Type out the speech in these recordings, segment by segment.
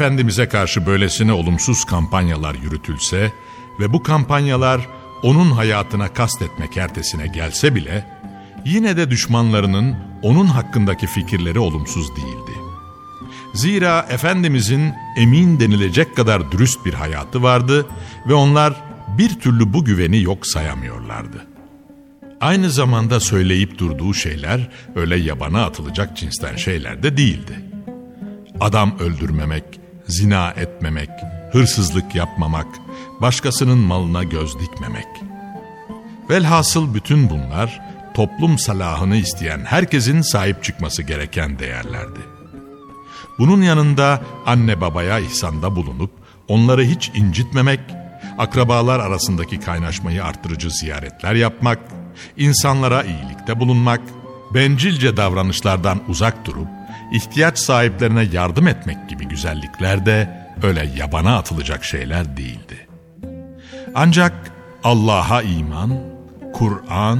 Efendimiz'e karşı böylesine olumsuz kampanyalar yürütülse ve bu kampanyalar onun hayatına kastetmek ertesine gelse bile, yine de düşmanlarının onun hakkındaki fikirleri olumsuz değildi. Zira Efendimizin emin denilecek kadar dürüst bir hayatı vardı ve onlar bir türlü bu güveni yok sayamıyorlardı. Aynı zamanda söyleyip durduğu şeyler öyle yabana atılacak cinsten şeyler de değildi. Adam öldürmemek, zina etmemek, hırsızlık yapmamak, başkasının malına göz dikmemek. Velhasıl bütün bunlar toplum salahını isteyen herkesin sahip çıkması gereken değerlerdi. Bunun yanında anne babaya ihsanda bulunup onları hiç incitmemek, akrabalar arasındaki kaynaşmayı arttırıcı ziyaretler yapmak, insanlara iyilikte bulunmak, bencilce davranışlardan uzak durup ihtiyaç sahiplerine yardım etmek gibi güzellikler de öyle yabana atılacak şeyler değildi. Ancak Allah'a iman, Kur'an,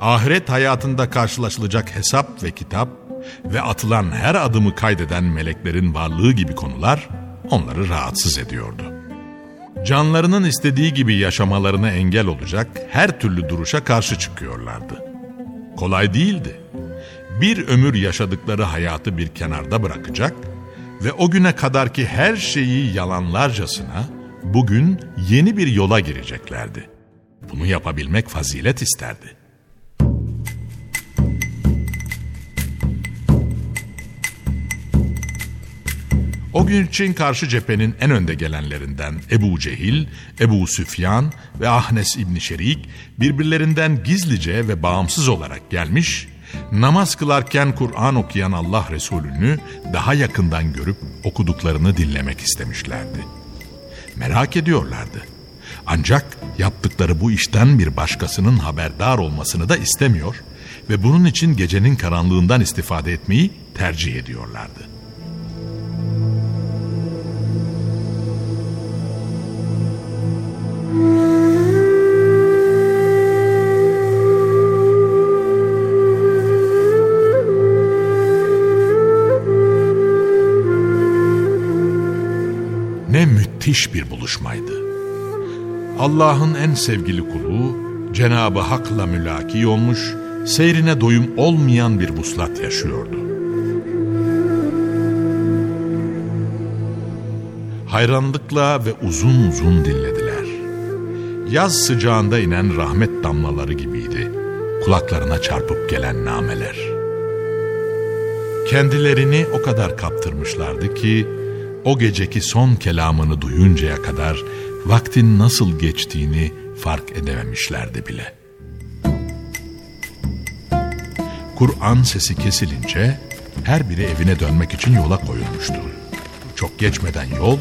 ahiret hayatında karşılaşılacak hesap ve kitap ve atılan her adımı kaydeden meleklerin varlığı gibi konular onları rahatsız ediyordu. Canlarının istediği gibi yaşamalarına engel olacak her türlü duruşa karşı çıkıyorlardı. Kolay değildi bir ömür yaşadıkları hayatı bir kenarda bırakacak ve o güne kadarki her şeyi yalanlarcasına bugün yeni bir yola gireceklerdi. Bunu yapabilmek fazilet isterdi. O gün için karşı cephenin en önde gelenlerinden Ebu Cehil, Ebu Süfyan ve Ahnes İbni Şerik birbirlerinden gizlice ve bağımsız olarak gelmiş namaz kılarken Kur'an okuyan Allah Resulü'nü daha yakından görüp okuduklarını dinlemek istemişlerdi. Merak ediyorlardı. Ancak yaptıkları bu işten bir başkasının haberdar olmasını da istemiyor ve bunun için gecenin karanlığından istifade etmeyi tercih ediyorlardı. Müthiş bir buluşmaydı. Allah'ın en sevgili kulu Cenabı Hak'la mülaki olmuş, seyrine doyum olmayan bir vuslat yaşıyordu. Hayranlıkla ve uzun uzun dinlediler. Yaz sıcağında inen rahmet damlaları gibiydi. Kulaklarına çarpıp gelen nameler. Kendilerini o kadar kaptırmışlardı ki o geceki son kelamını duyuncaya kadar vaktin nasıl geçtiğini fark edememişlerdi bile. Kur'an sesi kesilince her biri evine dönmek için yola koyulmuştu. Çok geçmeden yol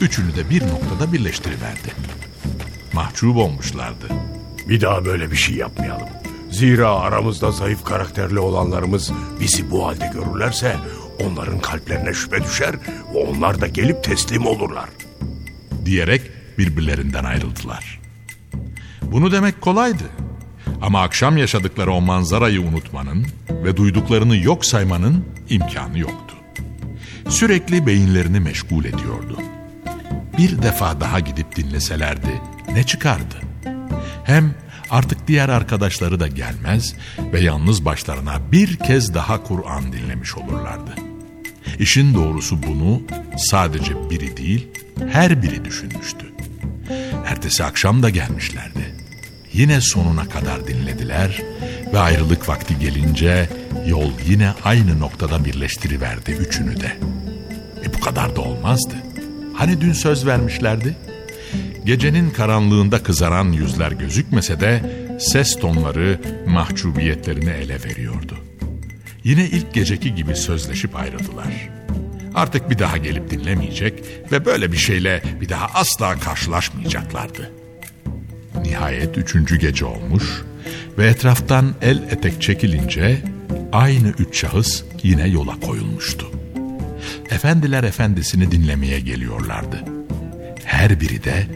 üçünü de bir noktada birleştiriverdi. mahcup olmuşlardı. Bir daha böyle bir şey yapmayalım. Zira aramızda zayıf karakterli olanlarımız bizi bu halde görürlerse onların kalplerine şüphe düşer ve onlar da gelip teslim olurlar. Diyerek birbirlerinden ayrıldılar. Bunu demek kolaydı. Ama akşam yaşadıkları o manzarayı unutmanın ve duyduklarını yok saymanın imkanı yoktu. Sürekli beyinlerini meşgul ediyordu. Bir defa daha gidip dinleselerdi ne çıkardı? Hem artık diğer arkadaşları da gelmez ve yalnız başlarına bir kez daha Kur'an dinlemiş olurlardı. İşin doğrusu bunu sadece biri değil, her biri düşünmüştü. Ertesi akşam da gelmişlerdi. Yine sonuna kadar dinlediler ve ayrılık vakti gelince yol yine aynı noktada birleştiriverdi üçünü de. E bu kadar da olmazdı. Hani dün söz vermişlerdi? Gecenin karanlığında kızaran yüzler gözükmese de ses tonları mahcubiyetlerini ele veriyordu. Yine ilk geceki gibi sözleşip ayrıldılar. Artık bir daha gelip dinlemeyecek ve böyle bir şeyle bir daha asla karşılaşmayacaklardı. Nihayet üçüncü gece olmuş ve etraftan el etek çekilince aynı üç şahıs yine yola koyulmuştu. Efendiler efendisini dinlemeye geliyorlardı. Her biri de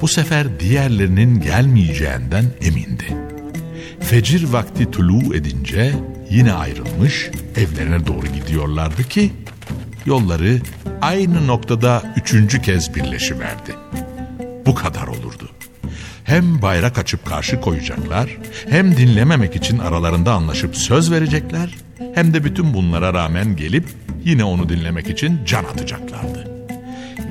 bu sefer diğerlerinin gelmeyeceğinden emindi. Fecir vakti tulu edince yine ayrılmış evlerine doğru gidiyorlardı ki yolları aynı noktada üçüncü kez birleşiverdi. Bu kadar olurdu. Hem bayrak açıp karşı koyacaklar, hem dinlememek için aralarında anlaşıp söz verecekler, hem de bütün bunlara rağmen gelip yine onu dinlemek için can atacaklardı.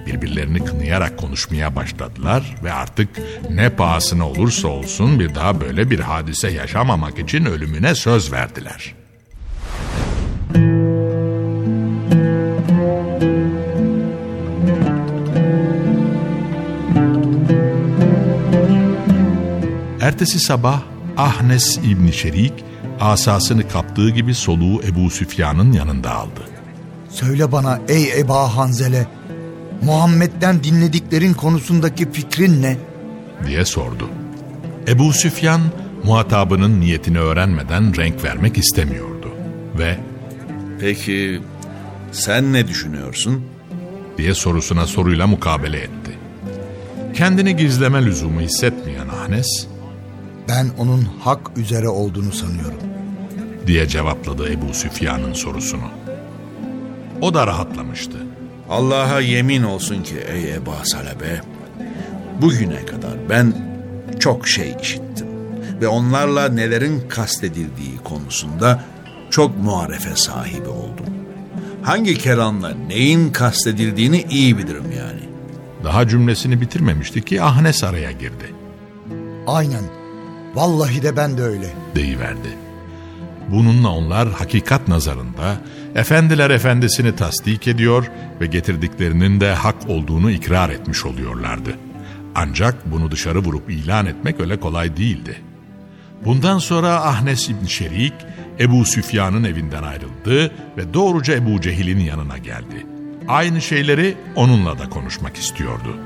Birbirlerini kınayarak konuşmaya başladılar ve artık ne pahasına olursa olsun bir daha böyle bir hadise yaşamamak için ölümüne söz verdiler. Ertesi sabah Ahnes İbni Şerik asasını kaptığı gibi soluğu Ebu Süfyan'ın yanında aldı. Söyle bana ey Eba Hanzele, Muhammed'den dinlediklerin konusundaki fikrin ne? diye sordu. Ebu Süfyan muhatabının niyetini öğrenmeden renk vermek istemiyordu ve Peki sen ne düşünüyorsun? diye sorusuna soruyla mukabele etti. Kendini gizleme lüzumu hissetmeyen Ahnes Ben onun hak üzere olduğunu sanıyorum. diye cevapladı Ebu Süfyan'ın sorusunu. O da rahatlamıştı. Allah'a yemin olsun ki ey Ebu Salebe, bugüne kadar ben çok şey işittim ve onlarla nelerin kastedildiği konusunda çok muharefe sahibi oldum. Hangi keranla neyin kastedildiğini iyi bilirim yani. Daha cümlesini bitirmemişti ki Ahnes araya girdi. Aynen. Vallahi de ben de öyle. deyiverdi. Bununla onlar hakikat nazarında efendiler efendisini tasdik ediyor ve getirdiklerinin de hak olduğunu ikrar etmiş oluyorlardı. Ancak bunu dışarı vurup ilan etmek öyle kolay değildi. Bundan sonra Ahnes İbni Şerik Ebu Süfyan'ın evinden ayrıldı ve doğruca Ebu Cehil'in yanına geldi. Aynı şeyleri onunla da konuşmak istiyordu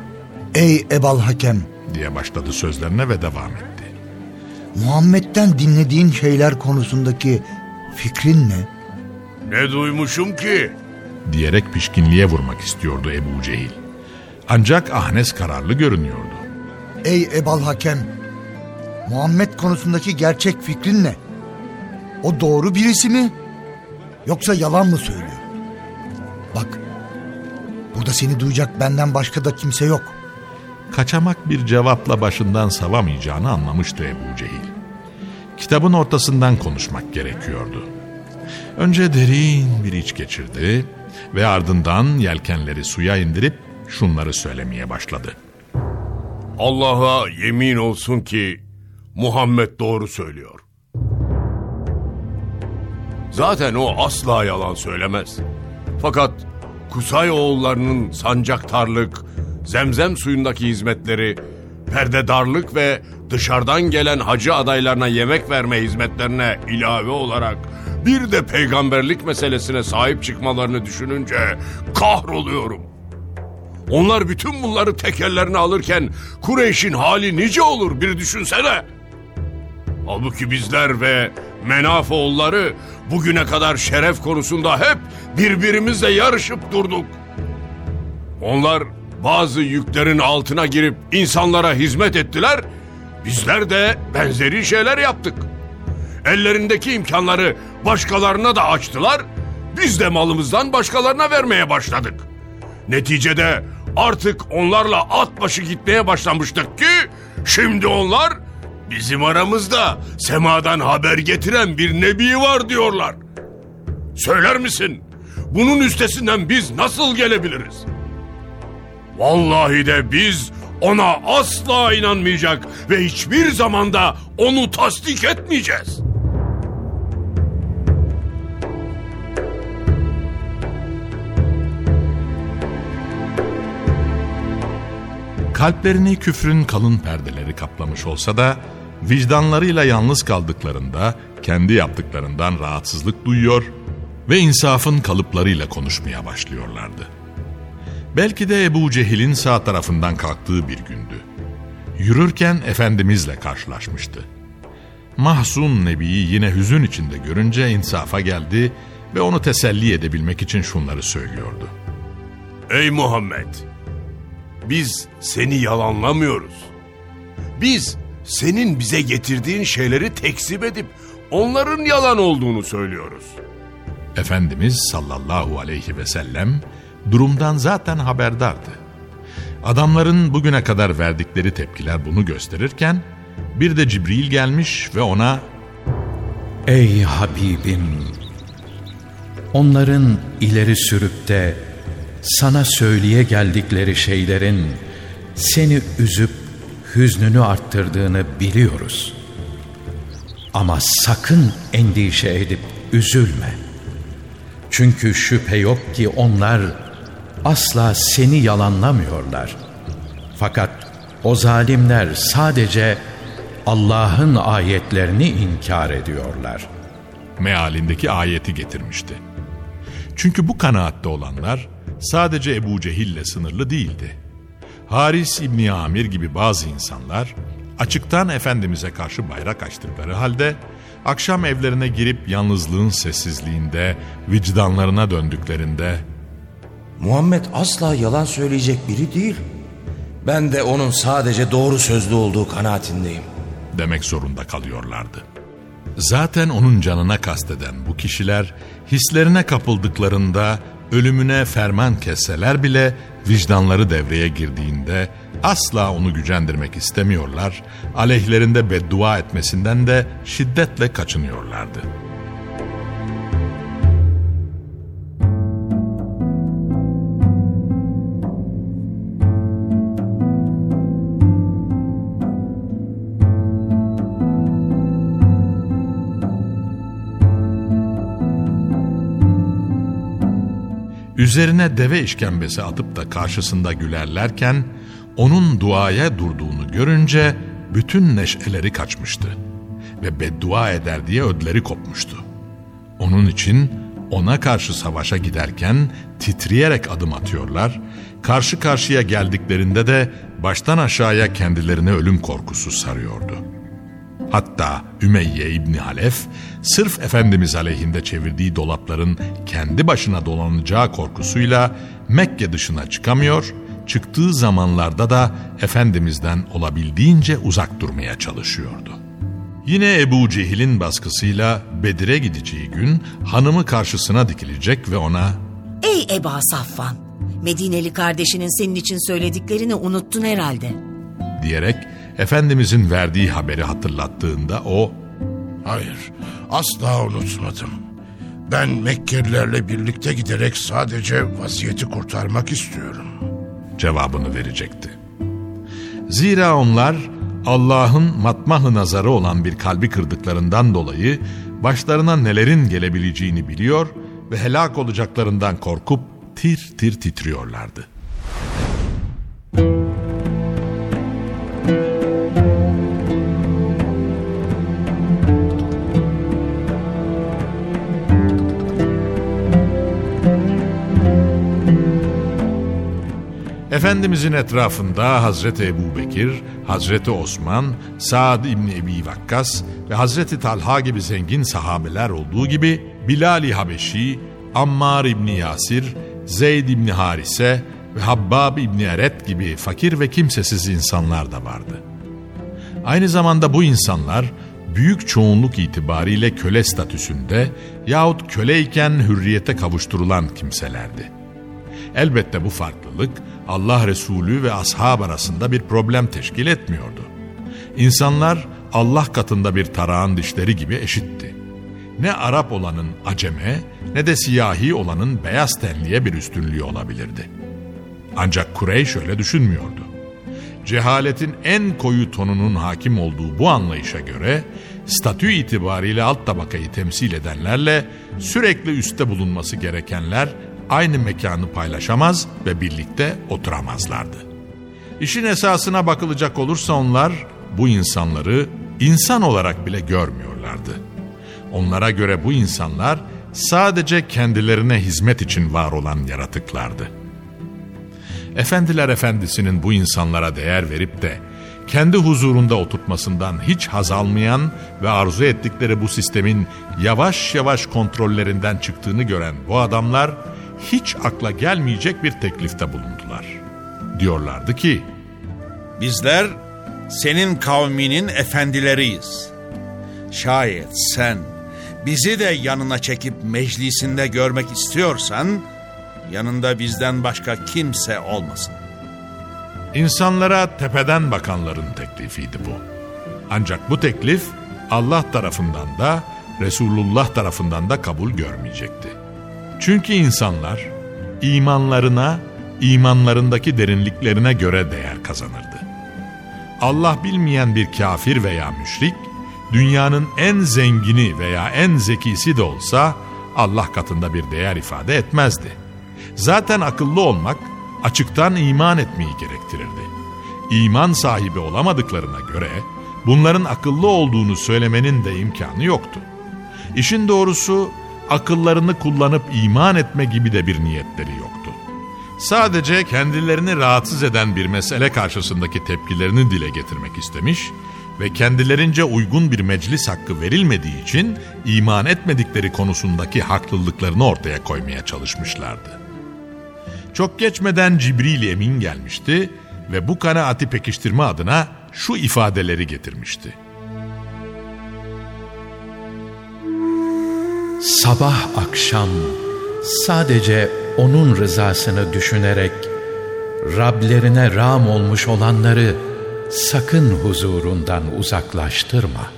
Ey Ebal Hakem, diye başladı sözlerine ve devam etti. Muhammed'den dinlediğin şeyler konusundaki fikrin ne? Ne duymuşum ki? diyerek pişkinliğe vurmak istiyordu Ebu Cehil. Ancak Ahnes kararlı görünüyordu. Ey Ebal Hakem, Muhammed konusundaki gerçek fikrin ne? O doğru birisi mi? Yoksa yalan mı söylüyor? Bak, burada seni duyacak benden başka da kimse yok. Kaçamak bir cevapla başından savamayacağını anlamıştı Ebu Cehil. Kitabın ortasından konuşmak gerekiyordu. Önce derin bir iç geçirdi ve ardından yelkenleri suya indirip şunları söylemeye başladı. Allah'a yemin olsun ki Muhammed doğru söylüyor. Zaten o asla yalan söylemez. Fakat Kusay oğullarının sancaktarlık, zemzem suyundaki hizmetleri, perdedarlık ve dışarıdan gelen hacı adaylarına yemek verme hizmetlerine ilave olarak bir de peygamberlik meselesine sahip çıkmalarını düşününce kahroluyorum. Onlar bütün bunları tekerlerine alırken Kureyş'in hali nice olur bir düşünsene. Halbuki bizler ve Menaf oğulları bugüne kadar şeref konusunda hep birbirimizle yarışıp durduk. Onlar bazı yüklerin altına girip insanlara hizmet ettiler. Bizler de benzeri şeyler yaptık. Ellerindeki imkanları başkalarına da açtılar. Biz de malımızdan başkalarına vermeye başladık. Neticede artık onlarla at başı gitmeye başlamıştık ki şimdi onlar bizim aramızda semadan haber getiren bir nebi var diyorlar. Söyler misin? Bunun üstesinden biz nasıl gelebiliriz? Vallahi de biz ona asla inanmayacak ve hiçbir zamanda onu tasdik etmeyeceğiz. Kalplerini küfrün kalın perdeleri kaplamış olsa da vicdanlarıyla yalnız kaldıklarında kendi yaptıklarından rahatsızlık duyuyor ve insafın kalıplarıyla konuşmaya başlıyorlardı. Belki de Ebu Cehil'in sağ tarafından kalktığı bir gündü. Yürürken Efendimizle karşılaşmıştı. Mahzun Nebi'yi yine hüzün içinde görünce insafa geldi ve onu teselli edebilmek için şunları söylüyordu. Ey Muhammed! Biz seni yalanlamıyoruz. Biz senin bize getirdiğin şeyleri tekzip edip onların yalan olduğunu söylüyoruz. Efendimiz sallallahu aleyhi ve sellem durumdan zaten haberdardı. Adamların bugüne kadar verdikleri tepkiler bunu gösterirken bir de Cibril gelmiş ve ona Ey Habibim! Onların ileri sürüp de sana söyleye geldikleri şeylerin seni üzüp hüznünü arttırdığını biliyoruz. Ama sakın endişe edip üzülme. Çünkü şüphe yok ki onlar asla seni yalanlamıyorlar. Fakat o zalimler sadece Allah'ın ayetlerini inkar ediyorlar. mealindeki ayeti getirmişti. Çünkü bu kanaatte olanlar sadece Ebu Cehil'le sınırlı değildi. Haris İbni Amir gibi bazı insanlar açıktan Efendimiz'e karşı bayrak açtıkları halde akşam evlerine girip yalnızlığın sessizliğinde vicdanlarına döndüklerinde Muhammed asla yalan söyleyecek biri değil. Ben de onun sadece doğru sözlü olduğu kanaatindeyim. demek zorunda kalıyorlardı. Zaten onun canına kasteden bu kişiler hislerine kapıldıklarında ölümüne ferman kesseler bile vicdanları devreye girdiğinde asla onu gücendirmek istemiyorlar, aleyhlerinde beddua etmesinden de şiddetle kaçınıyorlardı. Üzerine deve işkembesi atıp da karşısında gülerlerken onun duaya durduğunu görünce bütün neşeleri kaçmıştı ve beddua eder diye ödleri kopmuştu. Onun için ona karşı savaşa giderken titreyerek adım atıyorlar, karşı karşıya geldiklerinde de baştan aşağıya kendilerine ölüm korkusu sarıyordu. Hatta Ümeyye İbni Halef sırf Efendimiz aleyhinde çevirdiği dolapların kendi başına dolanacağı korkusuyla Mekke dışına çıkamıyor, çıktığı zamanlarda da Efendimiz'den olabildiğince uzak durmaya çalışıyordu. Yine Ebu Cehil'in baskısıyla Bedir'e gideceği gün hanımı karşısına dikilecek ve ona Ey Eba Safvan! Medineli kardeşinin senin için söylediklerini unuttun herhalde. diyerek Efendimizin verdiği haberi hatırlattığında o Hayır, asla unutmadım. Ben Mekkelilerle birlikte giderek sadece vaziyeti kurtarmak istiyorum. cevabını verecekti. Zira onlar Allah'ın matmah nazarı olan bir kalbi kırdıklarından dolayı başlarına nelerin gelebileceğini biliyor ve helak olacaklarından korkup tir tir titriyorlardı. Efendimizin etrafında Hazreti Ebu Bekir, Hazreti Osman, Saad İbni Ebi Vakkas ve Hazreti Talha gibi zengin sahabeler olduğu gibi Bilal-i Habeşi, Ammar İbni Yasir, Zeyd İbni Harise ve Habbab İbni Eret gibi fakir ve kimsesiz insanlar da vardı. Aynı zamanda bu insanlar büyük çoğunluk itibariyle köle statüsünde yahut köleyken hürriyete kavuşturulan kimselerdi. Elbette bu farklılık Allah Resulü ve ashab arasında bir problem teşkil etmiyordu. İnsanlar Allah katında bir tarağın dişleri gibi eşitti. Ne Arap olanın aceme ne de siyahi olanın beyaz tenliye bir üstünlüğü olabilirdi. Ancak Kureyş öyle düşünmüyordu. Cehaletin en koyu tonunun hakim olduğu bu anlayışa göre statü itibariyle alt tabakayı temsil edenlerle sürekli üstte bulunması gerekenler aynı mekanı paylaşamaz ve birlikte oturamazlardı. İşin esasına bakılacak olursa onlar bu insanları insan olarak bile görmüyorlardı. Onlara göre bu insanlar sadece kendilerine hizmet için var olan yaratıklardı. Efendiler Efendisi'nin bu insanlara değer verip de kendi huzurunda oturtmasından hiç haz almayan ve arzu ettikleri bu sistemin yavaş yavaş kontrollerinden çıktığını gören bu adamlar hiç akla gelmeyecek bir teklifte bulundular. Diyorlardı ki, Bizler senin kavminin efendileriyiz. Şayet sen bizi de yanına çekip meclisinde görmek istiyorsan yanında bizden başka kimse olmasın. İnsanlara tepeden bakanların teklifiydi bu. Ancak bu teklif Allah tarafından da Resulullah tarafından da kabul görmeyecekti. Çünkü insanlar imanlarına, imanlarındaki derinliklerine göre değer kazanırdı. Allah bilmeyen bir kafir veya müşrik, dünyanın en zengini veya en zekisi de olsa Allah katında bir değer ifade etmezdi. Zaten akıllı olmak açıktan iman etmeyi gerektirirdi. İman sahibi olamadıklarına göre bunların akıllı olduğunu söylemenin de imkanı yoktu. İşin doğrusu akıllarını kullanıp iman etme gibi de bir niyetleri yoktu. Sadece kendilerini rahatsız eden bir mesele karşısındaki tepkilerini dile getirmek istemiş ve kendilerince uygun bir meclis hakkı verilmediği için iman etmedikleri konusundaki haklılıklarını ortaya koymaya çalışmışlardı. Çok geçmeden Cibril Emin gelmişti ve bu kanaati pekiştirme adına şu ifadeleri getirmişti. Sabah akşam sadece onun rızasını düşünerek Rablerine ram olmuş olanları sakın huzurundan uzaklaştırma.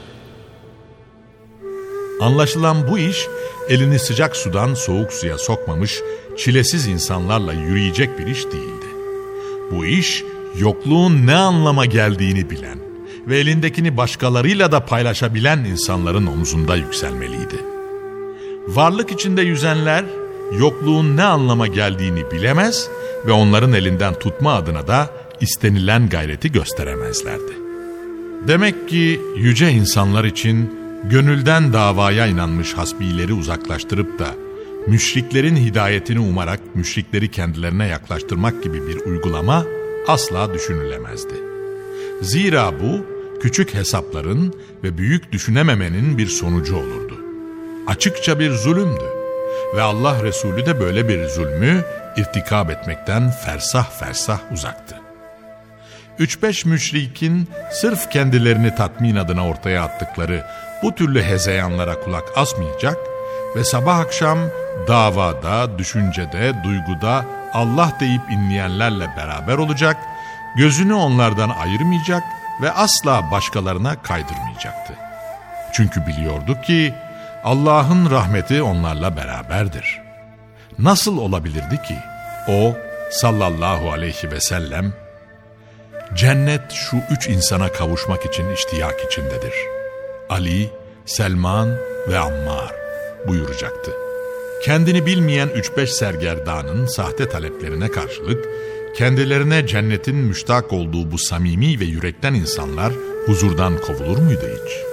Anlaşılan bu iş elini sıcak sudan soğuk suya sokmamış çilesiz insanlarla yürüyecek bir iş değildi. Bu iş yokluğun ne anlama geldiğini bilen ve elindekini başkalarıyla da paylaşabilen insanların omzunda yükselmeliydi. Varlık içinde yüzenler yokluğun ne anlama geldiğini bilemez ve onların elinden tutma adına da istenilen gayreti gösteremezlerdi. Demek ki yüce insanlar için gönülden davaya inanmış hasbileri uzaklaştırıp da müşriklerin hidayetini umarak müşrikleri kendilerine yaklaştırmak gibi bir uygulama asla düşünülemezdi. Zira bu küçük hesapların ve büyük düşünememenin bir sonucu olurdu. Açıkça bir zulümdü ve Allah Resulü de böyle bir zulmü irtikab etmekten fersah fersah uzaktı. Üç beş müşrikin sırf kendilerini tatmin adına ortaya attıkları bu türlü hezeyanlara kulak asmayacak ve sabah akşam davada, düşüncede, duyguda Allah deyip inleyenlerle beraber olacak, gözünü onlardan ayırmayacak ve asla başkalarına kaydırmayacaktı. Çünkü biliyordu ki Allah'ın rahmeti onlarla beraberdir. Nasıl olabilirdi ki o sallallahu aleyhi ve sellem cennet şu üç insana kavuşmak için iştiyak içindedir. Ali, Selman ve Ammar buyuracaktı. Kendini bilmeyen 3-5 sergerdanın sahte taleplerine karşılık kendilerine cennetin müştak olduğu bu samimi ve yürekten insanlar huzurdan kovulur muydu hiç?